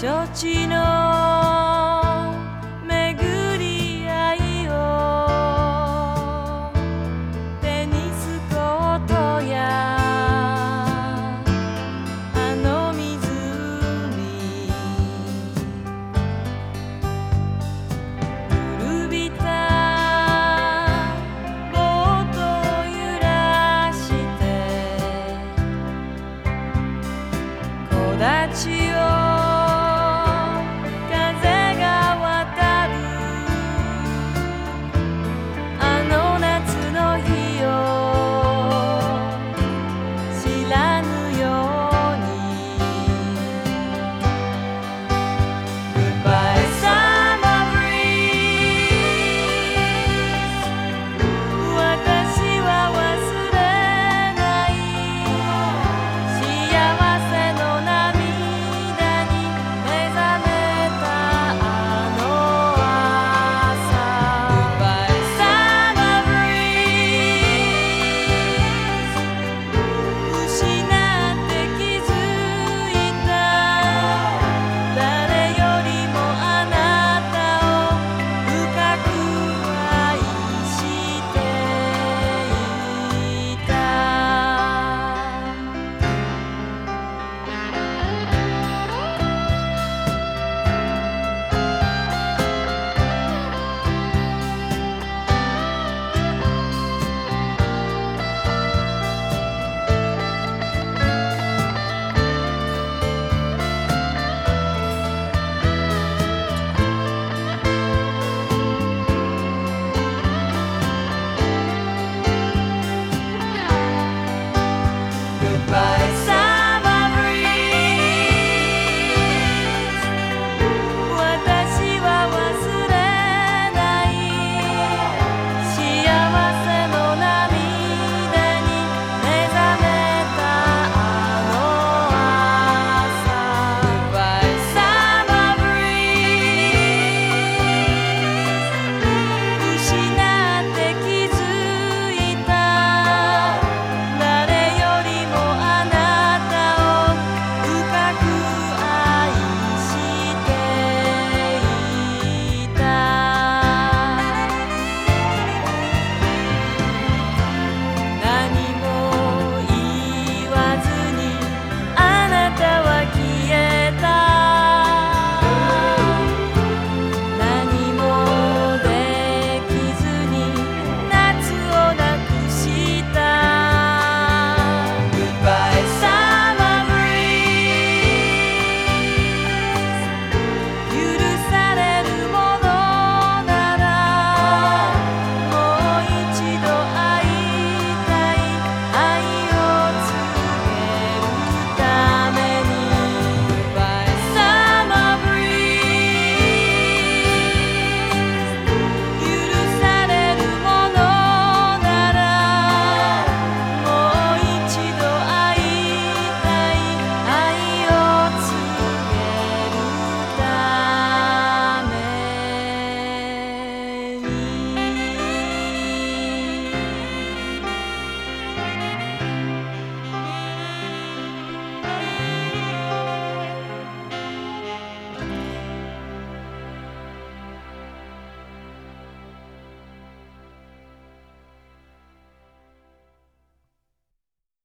承知の巡り合いをテニスコートやあの湖古びたボートを揺らして。木立